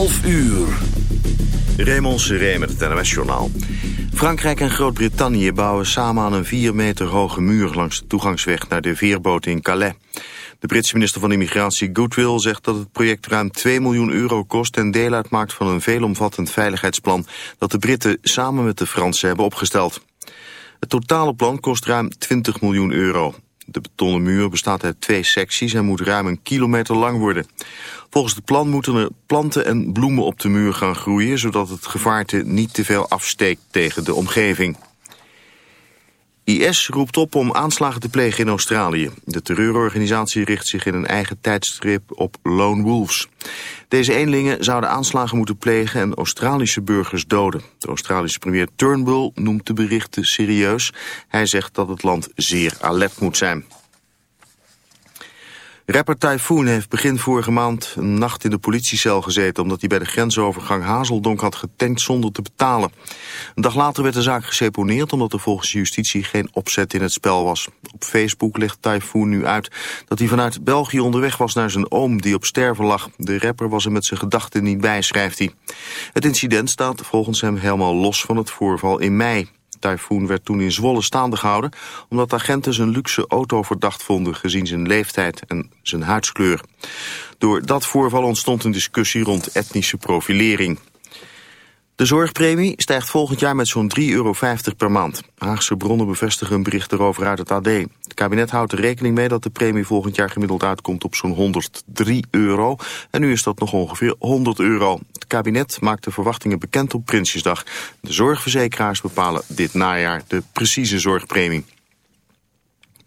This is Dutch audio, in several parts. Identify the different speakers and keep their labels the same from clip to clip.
Speaker 1: 12 uur.
Speaker 2: Raymond Seré met het NMS-journaal. Frankrijk en Groot-Brittannië bouwen samen aan een 4 meter hoge muur... langs de toegangsweg naar de veerboot in Calais. De Britse minister van Immigratie Goodwill zegt dat het project ruim 2 miljoen euro kost... en deel uitmaakt van een veelomvattend veiligheidsplan... dat de Britten samen met de Fransen hebben opgesteld. Het totale plan kost ruim 20 miljoen euro. De betonnen muur bestaat uit twee secties en moet ruim een kilometer lang worden. Volgens het plan moeten er planten en bloemen op de muur gaan groeien... zodat het gevaarte niet te veel afsteekt tegen de omgeving. IS roept op om aanslagen te plegen in Australië. De terreurorganisatie richt zich in een eigen tijdstrip op lone wolves. Deze eenlingen zouden aanslagen moeten plegen en Australische burgers doden. De Australische premier Turnbull noemt de berichten serieus. Hij zegt dat het land zeer alert moet zijn. Rapper Typhoon heeft begin vorige maand een nacht in de politiecel gezeten... omdat hij bij de grensovergang Hazeldonk had getankt zonder te betalen. Een dag later werd de zaak geseponeerd... omdat er volgens justitie geen opzet in het spel was. Op Facebook legt Typhoon nu uit dat hij vanuit België onderweg was... naar zijn oom die op sterven lag. De rapper was er met zijn gedachten niet bij, schrijft hij. Het incident staat volgens hem helemaal los van het voorval in mei. Typhoon werd toen in Zwolle staande gehouden... omdat agenten zijn luxe auto verdacht vonden... gezien zijn leeftijd en zijn huidskleur. Door dat voorval ontstond een discussie rond etnische profilering. De zorgpremie stijgt volgend jaar met zo'n 3,50 euro per maand. Haagse bronnen bevestigen een bericht erover uit het AD. Het kabinet houdt er rekening mee dat de premie volgend jaar gemiddeld uitkomt op zo'n 103 euro. En nu is dat nog ongeveer 100 euro. Het kabinet maakt de verwachtingen bekend op Prinsjesdag. De zorgverzekeraars bepalen dit najaar de precieze zorgpremie.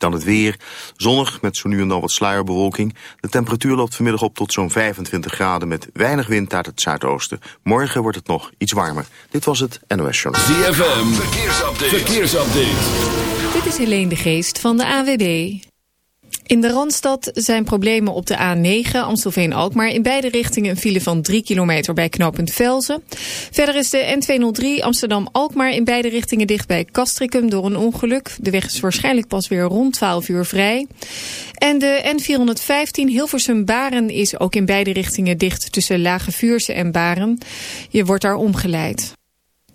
Speaker 2: Dan het weer. Zonnig met zo nu en dan wat sluierbewolking. De temperatuur loopt vanmiddag op tot zo'n 25 graden met weinig wind uit het zuidoosten. Morgen wordt het nog iets warmer. Dit was het NOS Journal.
Speaker 1: ZFM, verkeersupdate. verkeersupdate.
Speaker 3: Dit is Helene de Geest van de AWB. In de Randstad zijn problemen op de A9 Amstelveen-Alkmaar. In beide richtingen een file van 3 kilometer bij knooppunt Velzen. Verder is de N203 Amsterdam-Alkmaar in beide richtingen dicht bij Castricum door een ongeluk. De weg is waarschijnlijk pas weer rond 12 uur vrij. En de N415 Hilversum-Baren is ook in beide richtingen dicht tussen Lage Vuurse en Baren. Je wordt daar omgeleid.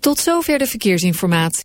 Speaker 3: Tot zover de verkeersinformatie.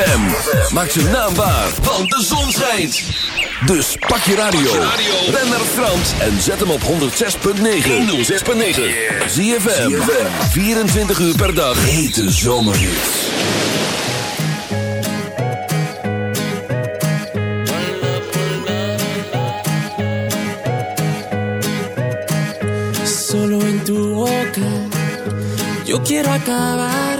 Speaker 1: ZFM. Maak ze naambaar, want de zon schijnt. Dus pak je radio. Ben naar Frans en zet hem op 106.9. 106.9. ZFM. 24 uur per dag. Hete zomerhits.
Speaker 4: Solo en tu. Yo quiero acabar.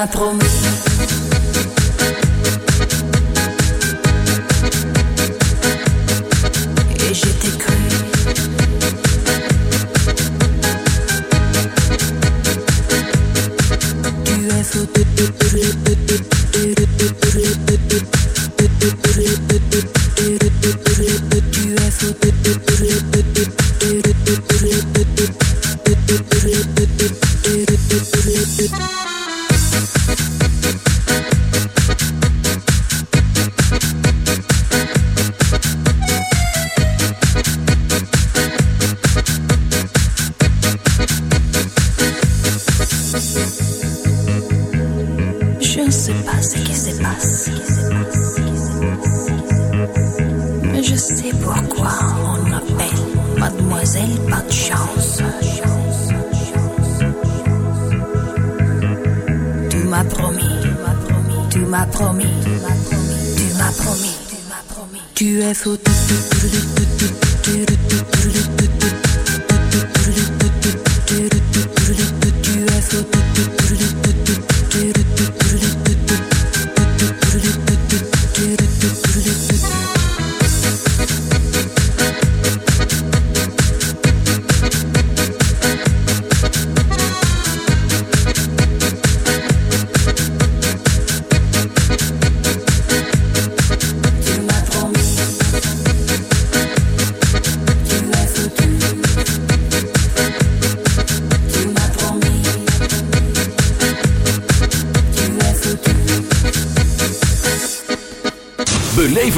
Speaker 5: m'a promis.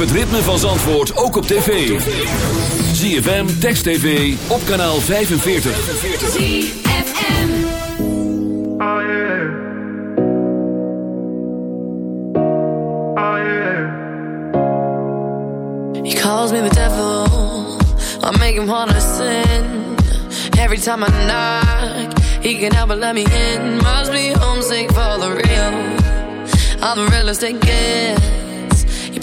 Speaker 1: het ritme van Zandvoort ook op tv. ZFM, Text TV, op kanaal 45. ZFM. Oh yeah. Oh yeah.
Speaker 6: He calls me the devil. I make him wanna sin. Every time I knock He can help but let me in. Must be homesick for the real. I'm the realest they get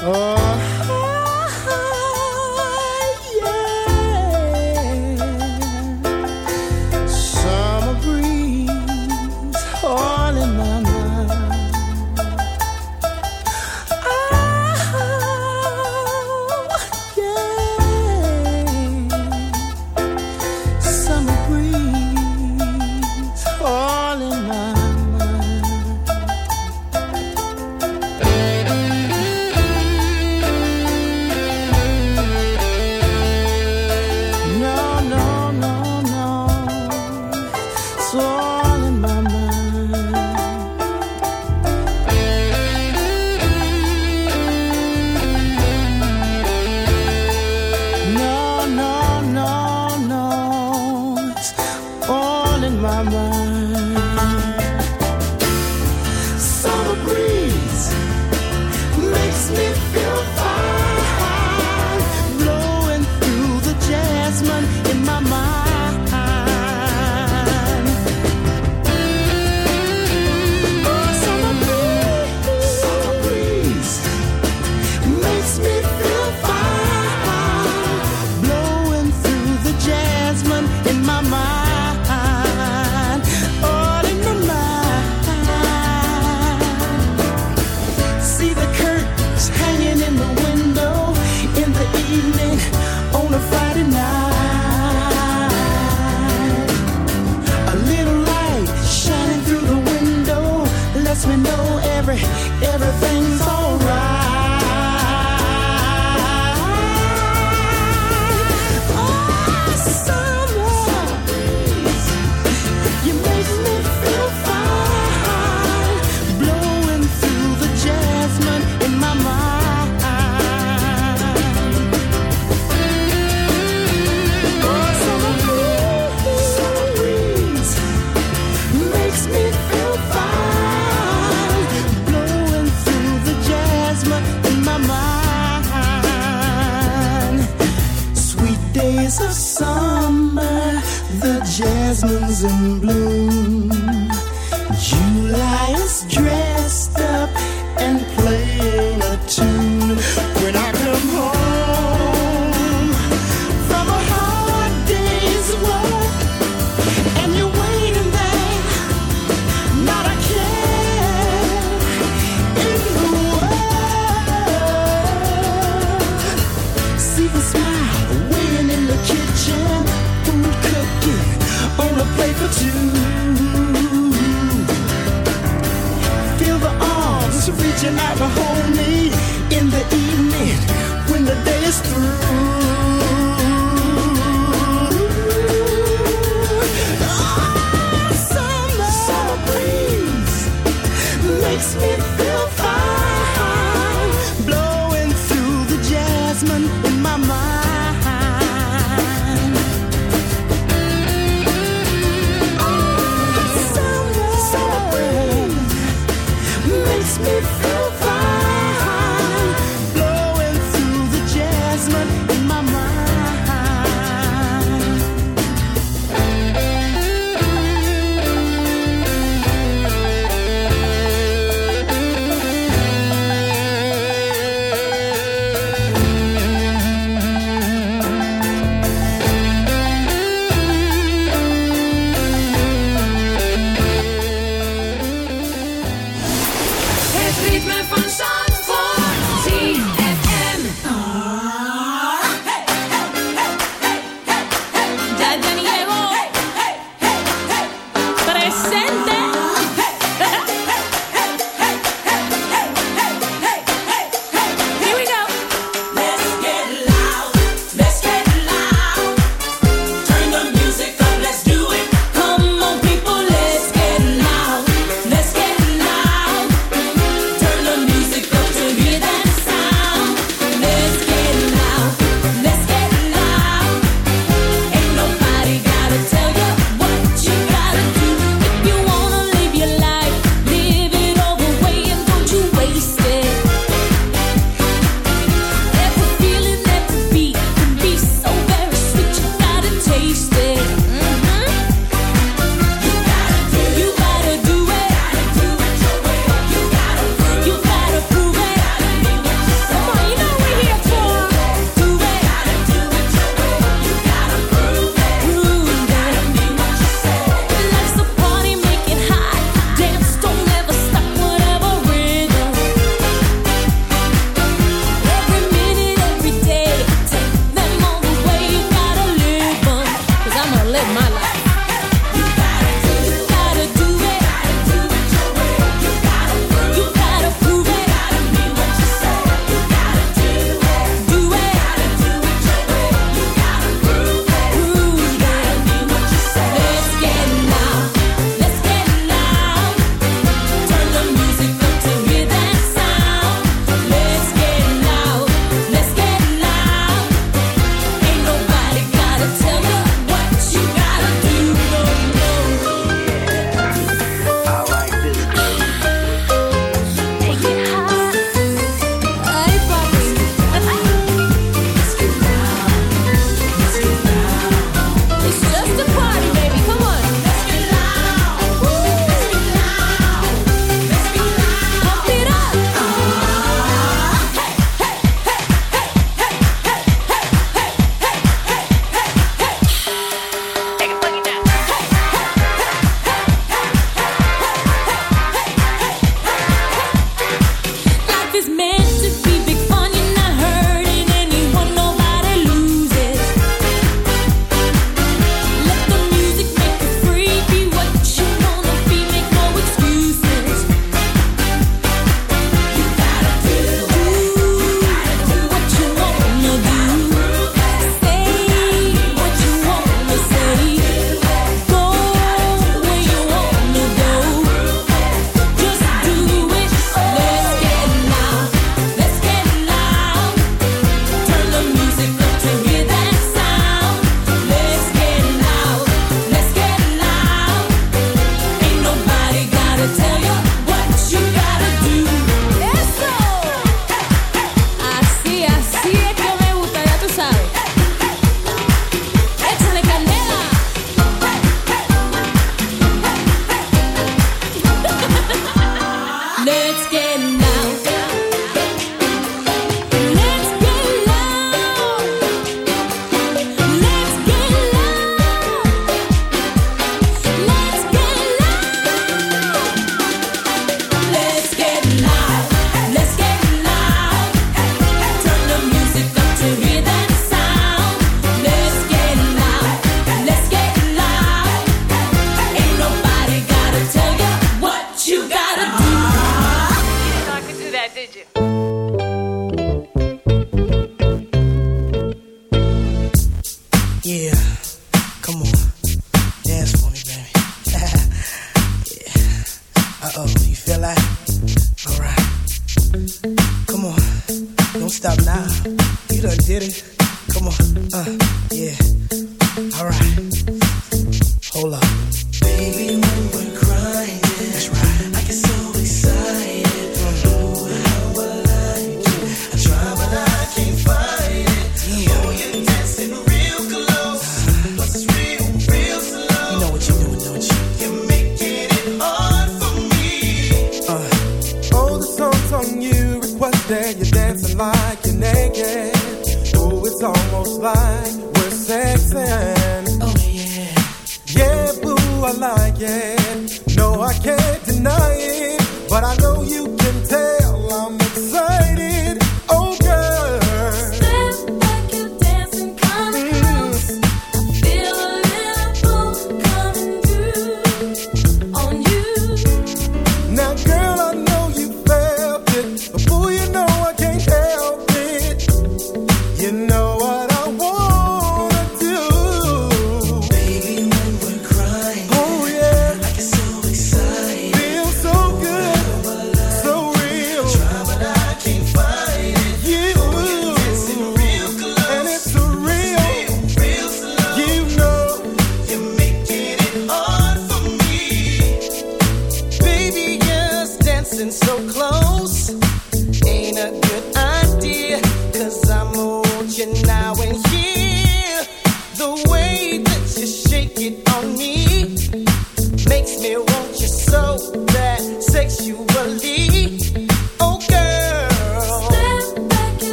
Speaker 7: Oh.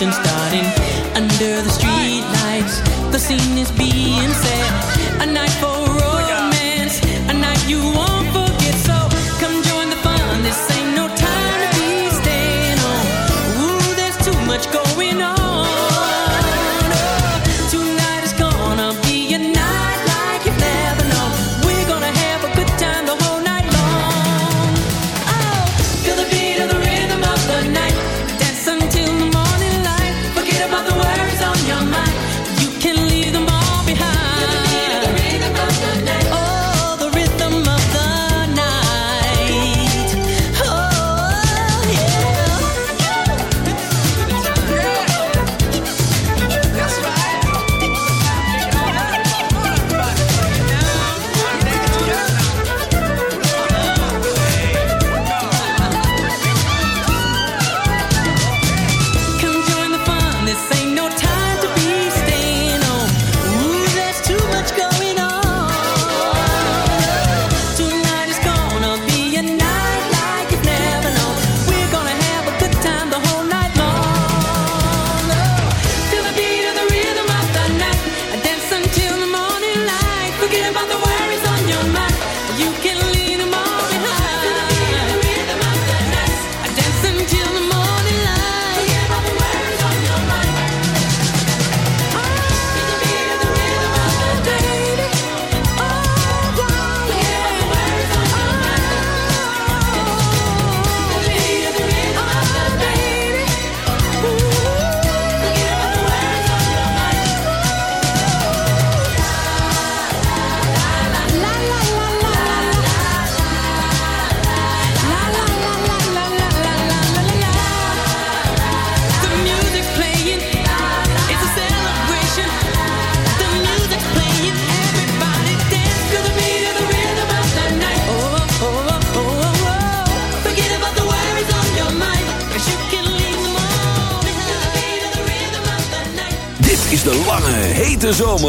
Speaker 8: since